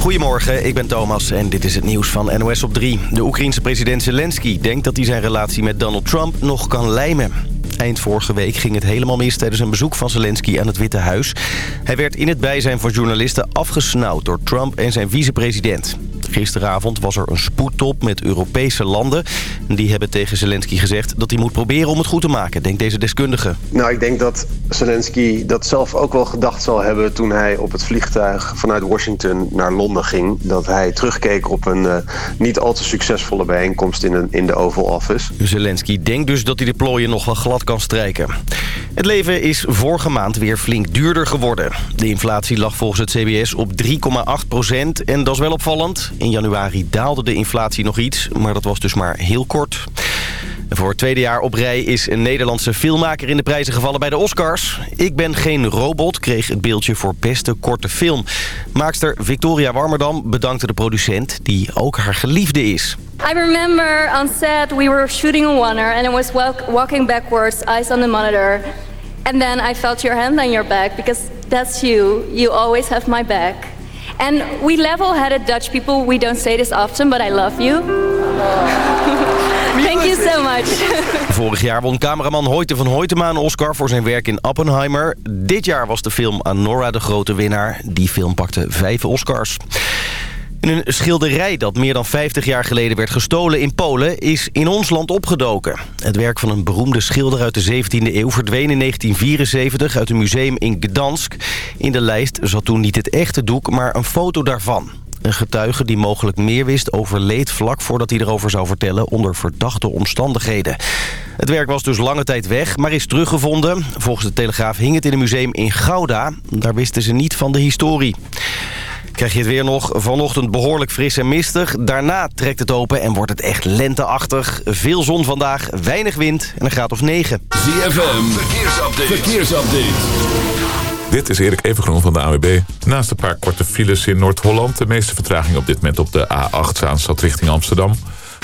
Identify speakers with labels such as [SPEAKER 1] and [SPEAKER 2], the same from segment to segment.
[SPEAKER 1] Goedemorgen, ik ben Thomas en dit is het nieuws van NOS op 3. De Oekraïense president Zelensky denkt dat hij zijn relatie met Donald Trump nog kan lijmen. Eind vorige week ging het helemaal mis tijdens een bezoek van Zelensky aan het Witte Huis. Hij werd in het bijzijn van journalisten afgesnauwd door Trump en zijn vicepresident. Gisteravond was er een spoedtop met Europese landen. Die hebben tegen Zelensky gezegd dat hij moet proberen om het goed te maken, denkt deze deskundige.
[SPEAKER 2] Nou, ik denk dat Zelensky dat zelf ook wel gedacht zal hebben toen hij op het vliegtuig vanuit Washington naar Londen ging. Dat hij terugkeek op een uh, niet al te succesvolle bijeenkomst in, een, in de Oval Office.
[SPEAKER 1] Zelensky denkt dus dat hij de plooien nog wel glad kan strijken. Het leven is vorige maand weer flink duurder geworden. De inflatie lag volgens het CBS op 3,8 procent en dat is wel opvallend. In januari daalde de inflatie nog iets, maar dat was dus maar heel kort. Voor het tweede jaar op rij is een Nederlandse filmmaker in de prijzen gevallen bij de Oscars. Ik ben geen robot kreeg het beeldje voor beste korte film. Maakster Victoria Warmerdam bedankte de producent die ook haar geliefde is.
[SPEAKER 3] I remember on set we were shooting a oneer and I was walking backwards, eyes on the monitor. And then I felt your hand on your back because that's you. You always have my back. And we level-headed Dutch people, we don't say this often, but I love you. Thank you so much.
[SPEAKER 1] Vorig jaar won cameraman Hoyte van Hoytema een Oscar voor zijn werk in Oppenheimer. Dit jaar was de film Anora de grote winnaar. Die film pakte vijf Oscars. Een schilderij dat meer dan 50 jaar geleden werd gestolen in Polen... is in ons land opgedoken. Het werk van een beroemde schilder uit de 17e eeuw... verdween in 1974 uit een museum in Gdansk. In de lijst zat toen niet het echte doek, maar een foto daarvan. Een getuige die mogelijk meer wist overleed vlak voordat hij erover zou vertellen... onder verdachte omstandigheden. Het werk was dus lange tijd weg, maar is teruggevonden. Volgens de Telegraaf hing het in een museum in Gouda. Daar wisten ze niet van de historie. Krijg je het weer nog vanochtend behoorlijk fris en mistig. Daarna trekt het open en wordt het echt lenteachtig. Veel zon vandaag, weinig wind en een graad of 9.
[SPEAKER 4] ZFM, verkeersupdate. verkeersupdate.
[SPEAKER 5] Dit is Erik Evengroen van de AWB. Naast een paar korte files in Noord-Holland... de meeste vertraging op dit moment op de A8 Zaanstad richting Amsterdam...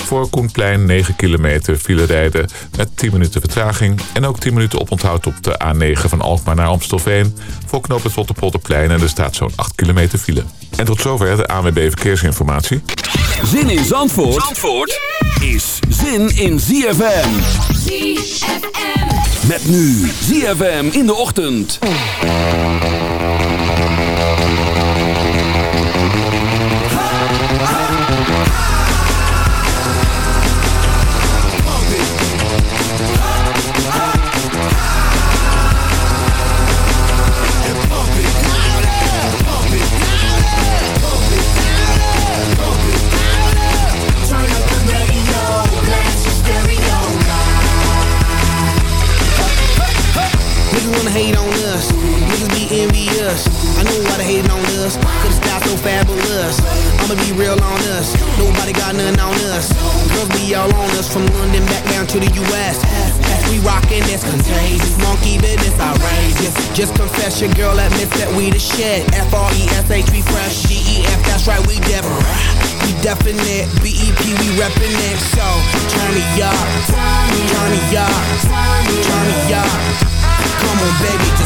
[SPEAKER 5] Voor Koenplein 9 kilometer file rijden met 10 minuten vertraging. En ook 10 minuten oponthoud op de A9 van Alkmaar naar Amstelveen. Voor knoop het Rotterpolderplein en er staat zo'n 8 kilometer file. En tot zover de ANWB Verkeersinformatie.
[SPEAKER 4] Zin in Zandvoort, Zandvoort is zin in ZFM. ZFM. Met nu ZFM in de ochtend.
[SPEAKER 6] I'ma be real on us. Nobody got nothing on us. Girls be all on us from London back down to the US. We rockin' this contagious. Monkey business outrageous. Just confess your girl admits that we the shit. F-R-E-S-H, we fresh. G-E-F, that's right, we different. We definite. B-E-P, we reppin' it. So, turn me up. Turn me up. Turn me up. Come on, baby,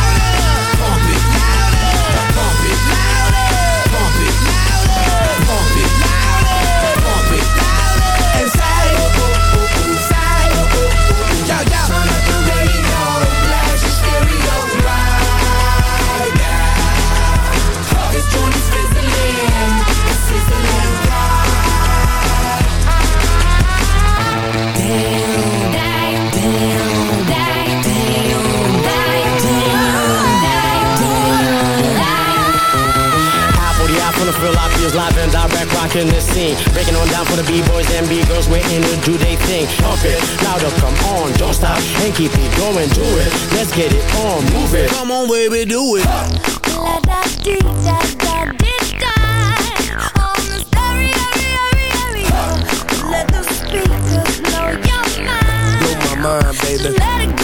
[SPEAKER 6] be not. live and direct,
[SPEAKER 7] rocking the scene. Breaking on down for the b-boys and b-girls, we're in it, do they thing, Pump it, louder, come on, don't stop, and keep it going, do it. Let's get it on, move it. Come on, baby, do it.
[SPEAKER 8] Let the speakers know your mind.
[SPEAKER 7] Blow my mind, baby.
[SPEAKER 8] Let it go.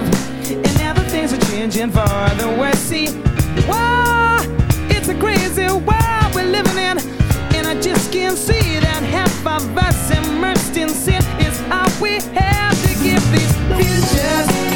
[SPEAKER 9] live. And now the
[SPEAKER 10] things are changing for the worse. See, why? It's a crazy world we're living in. And I just can't see that half of us immersed in sin is all we have to give these futures.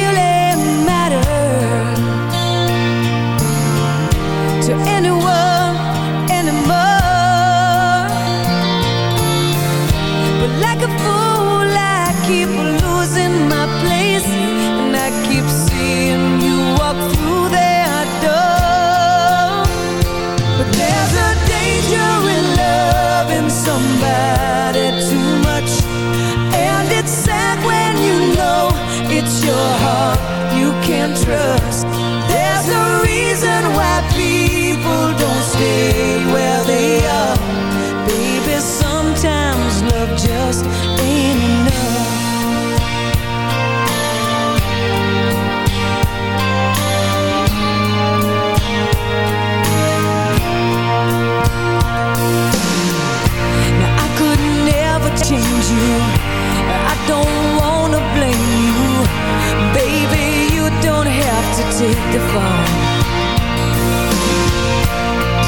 [SPEAKER 11] the phone.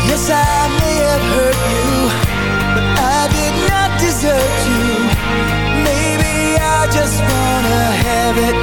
[SPEAKER 12] Yes, I may have hurt you But I did not desert you. Maybe I just wanna have it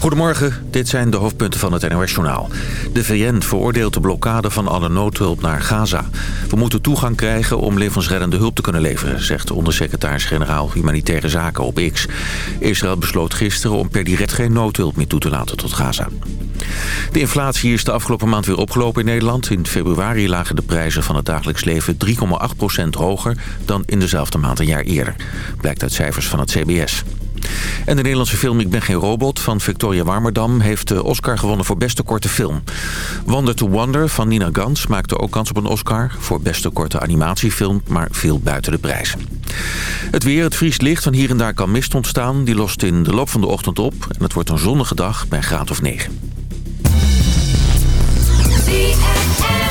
[SPEAKER 13] Goedemorgen, dit zijn de hoofdpunten van het NOS-journaal. De VN veroordeelt de blokkade van alle noodhulp naar Gaza. We moeten toegang krijgen om levensreddende hulp te kunnen leveren... zegt de ondersecretaris-generaal Humanitaire Zaken op X. Israël besloot gisteren om per direct geen noodhulp meer toe te laten tot Gaza. De inflatie is de afgelopen maand weer opgelopen in Nederland. In februari lagen de prijzen van het dagelijks leven 3,8% hoger... dan in dezelfde maand een jaar eerder. Blijkt uit cijfers van het CBS. En de Nederlandse film Ik ben geen robot van Victoria Warmerdam... heeft de Oscar gewonnen voor beste korte film. Wonder to Wonder van Nina Gans maakte ook kans op een Oscar... voor beste korte animatiefilm, maar viel buiten de prijs. Het weer, het vriest licht, van hier en daar kan mist ontstaan. Die lost in de loop van de ochtend op en het wordt een zonnige dag bij graad of 9.
[SPEAKER 14] The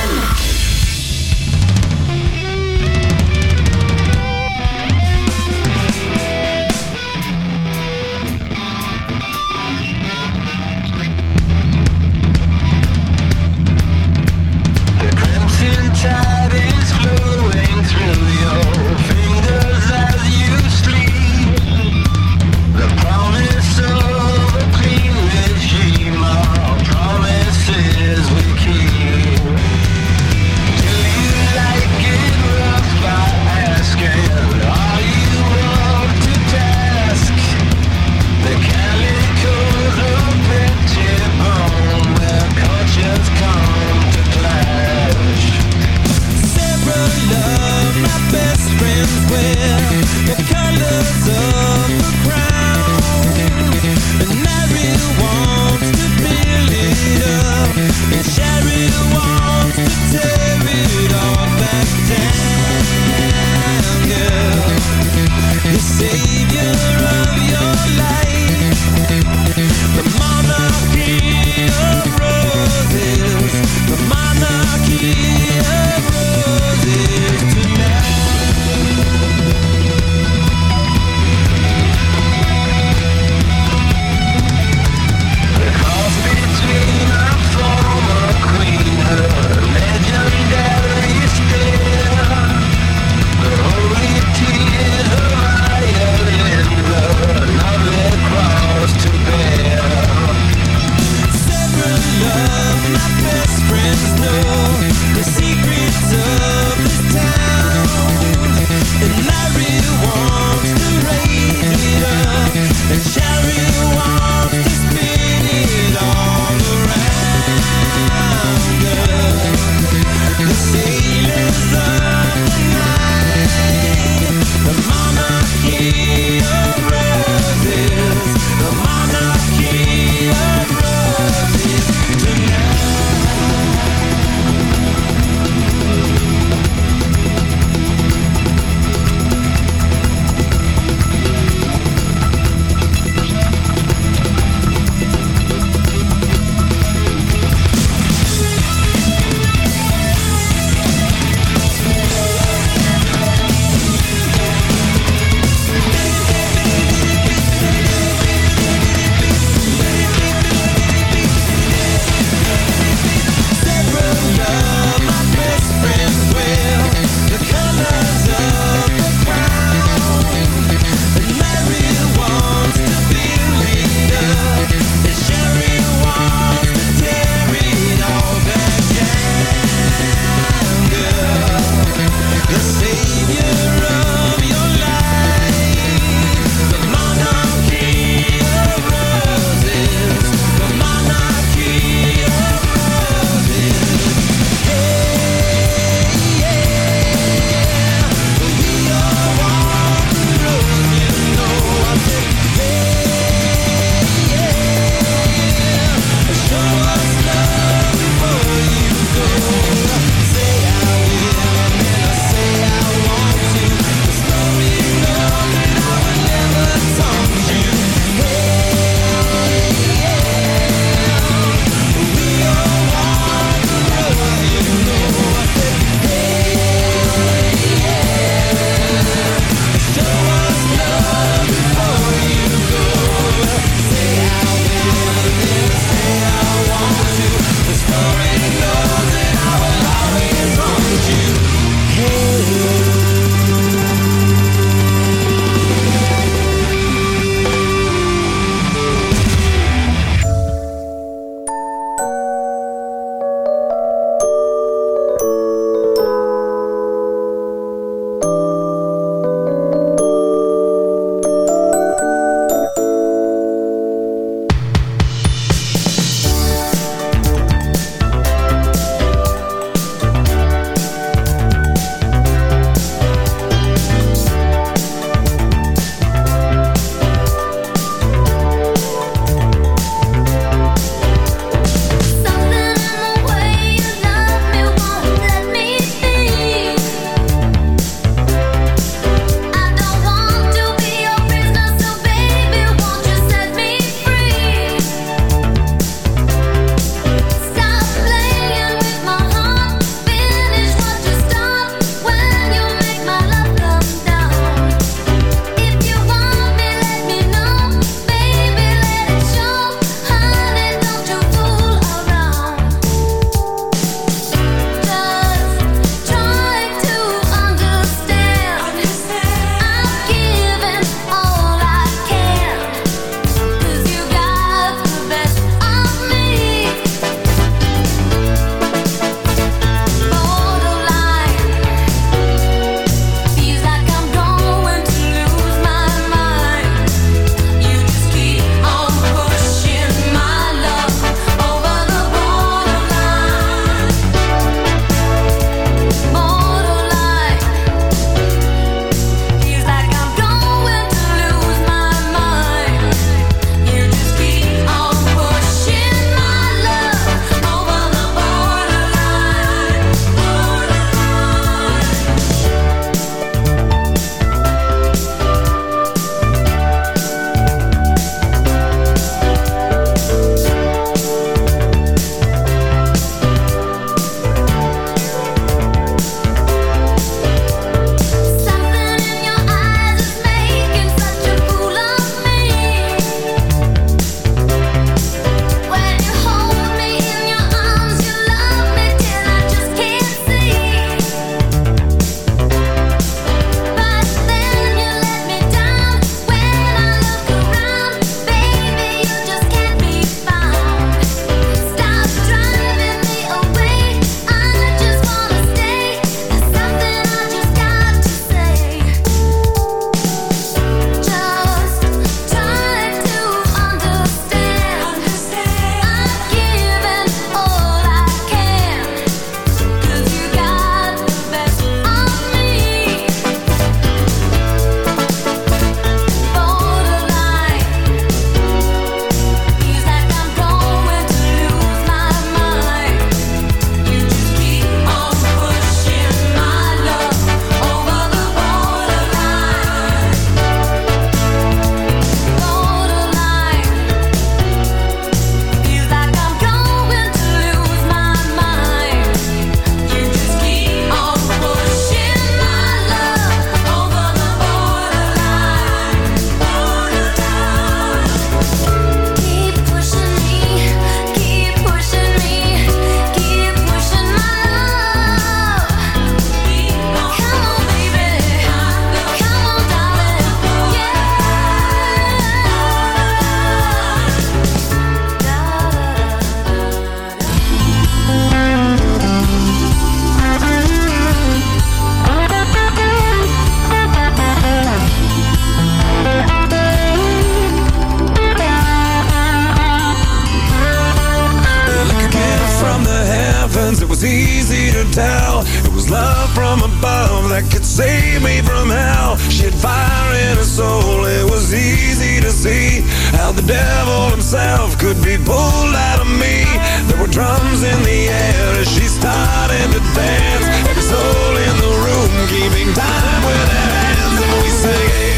[SPEAKER 15] How the devil himself could be pulled out of me. There were drums in the air as she started to dance. Every soul in the room keeping time with her hands. And we sang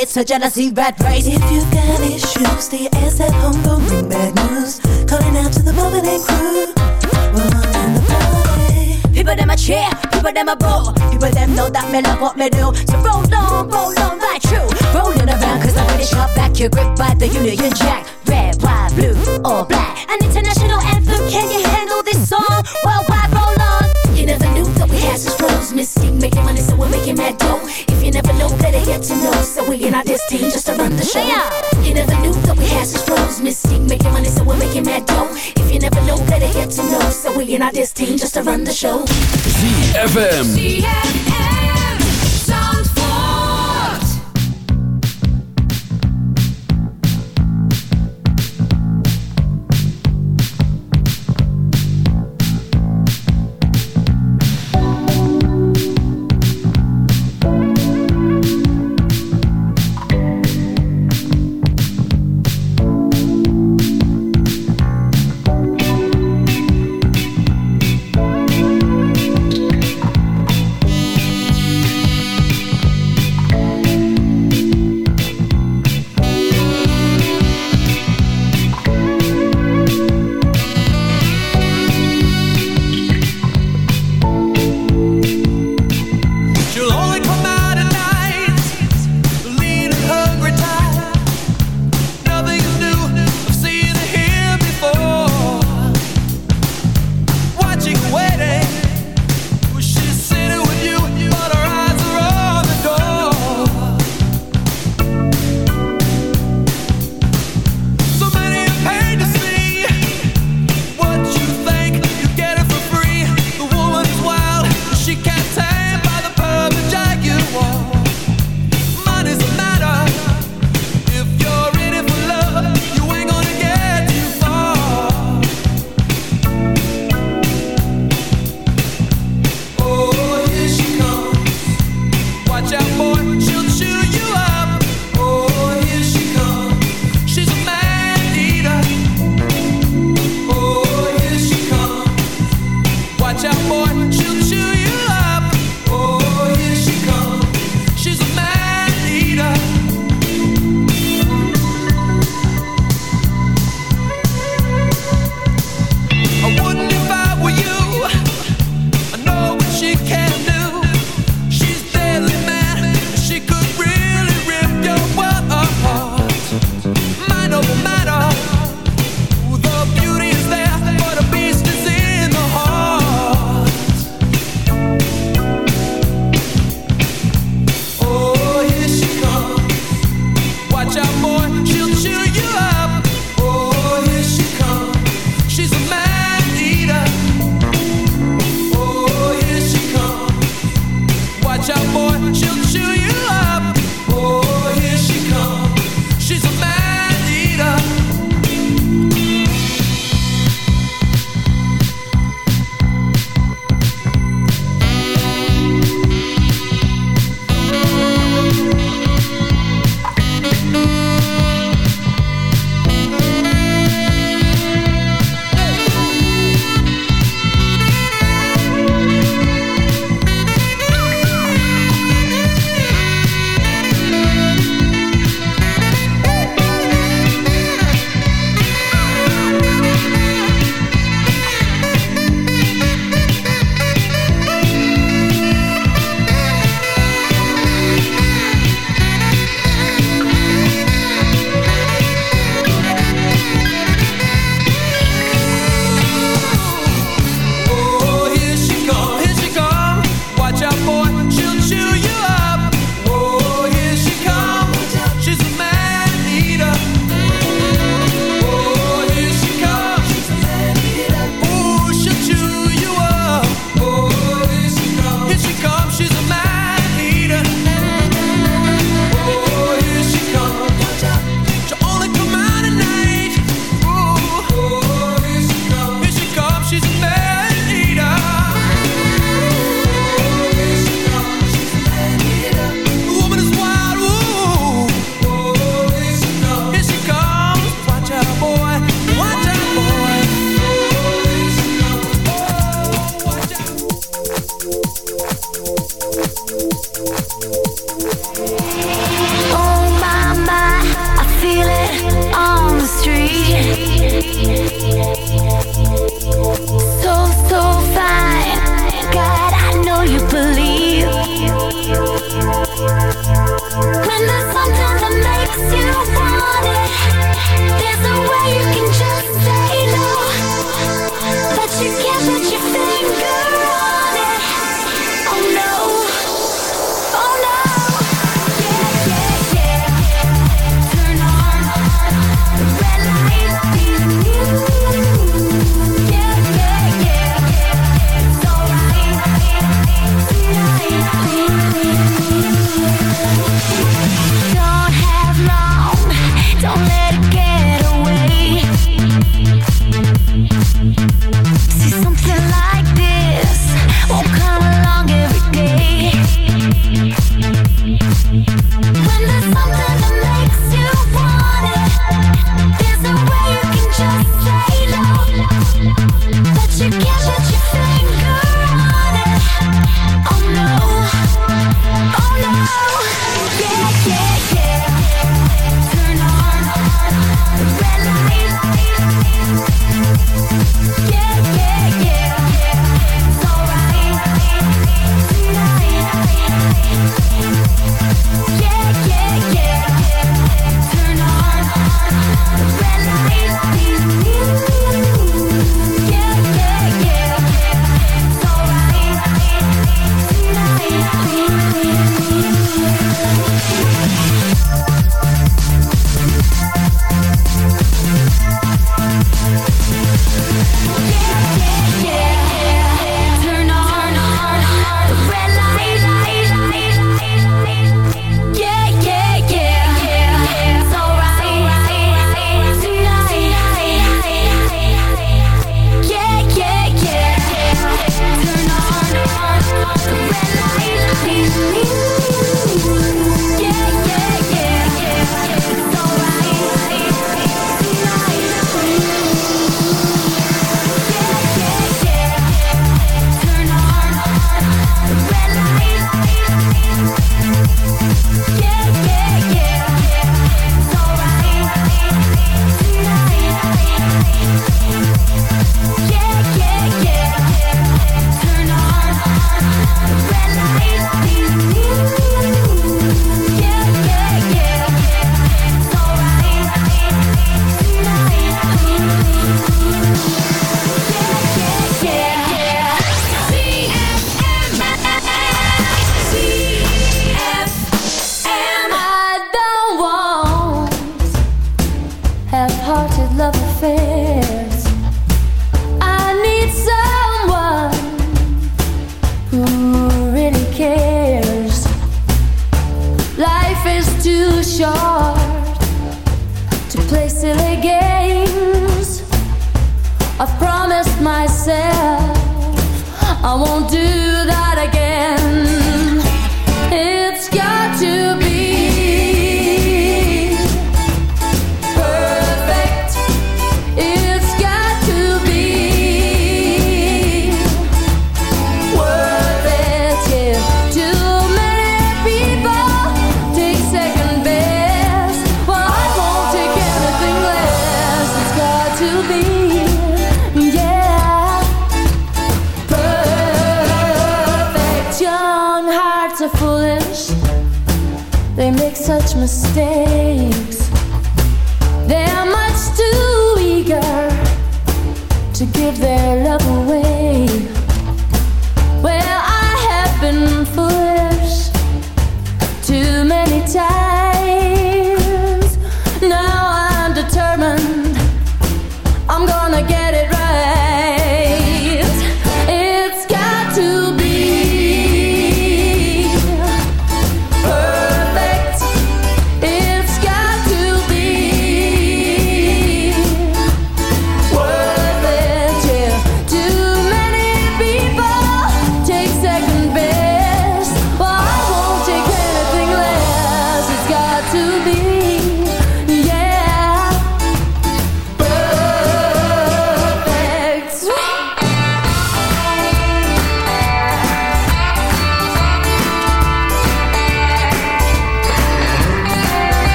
[SPEAKER 16] it's a jealousy red race.
[SPEAKER 17] If you got issues, stay your ass at home Don't bring bad news. Calling out to the moment crew. Woman in the party.
[SPEAKER 16] People them a cheer, people them a boo. People them know that me love what me do. So roll on, roll on right true, Rolling around cause I'm really sharp back You're gripped by the Union Jack. Red, white, blue, or black. An international anthem, can you handle this song? Worldwide, roll on. You never knew that we had such flows Mystique making money so we're making mad dough. You never know that I get to know, so we in our this team just to run the show. Yeah. You never knew that we had such flows. Making money, so we're making mad dough. If you never know get to know, so we in our this just to run the show.
[SPEAKER 18] ZFM. ZFM.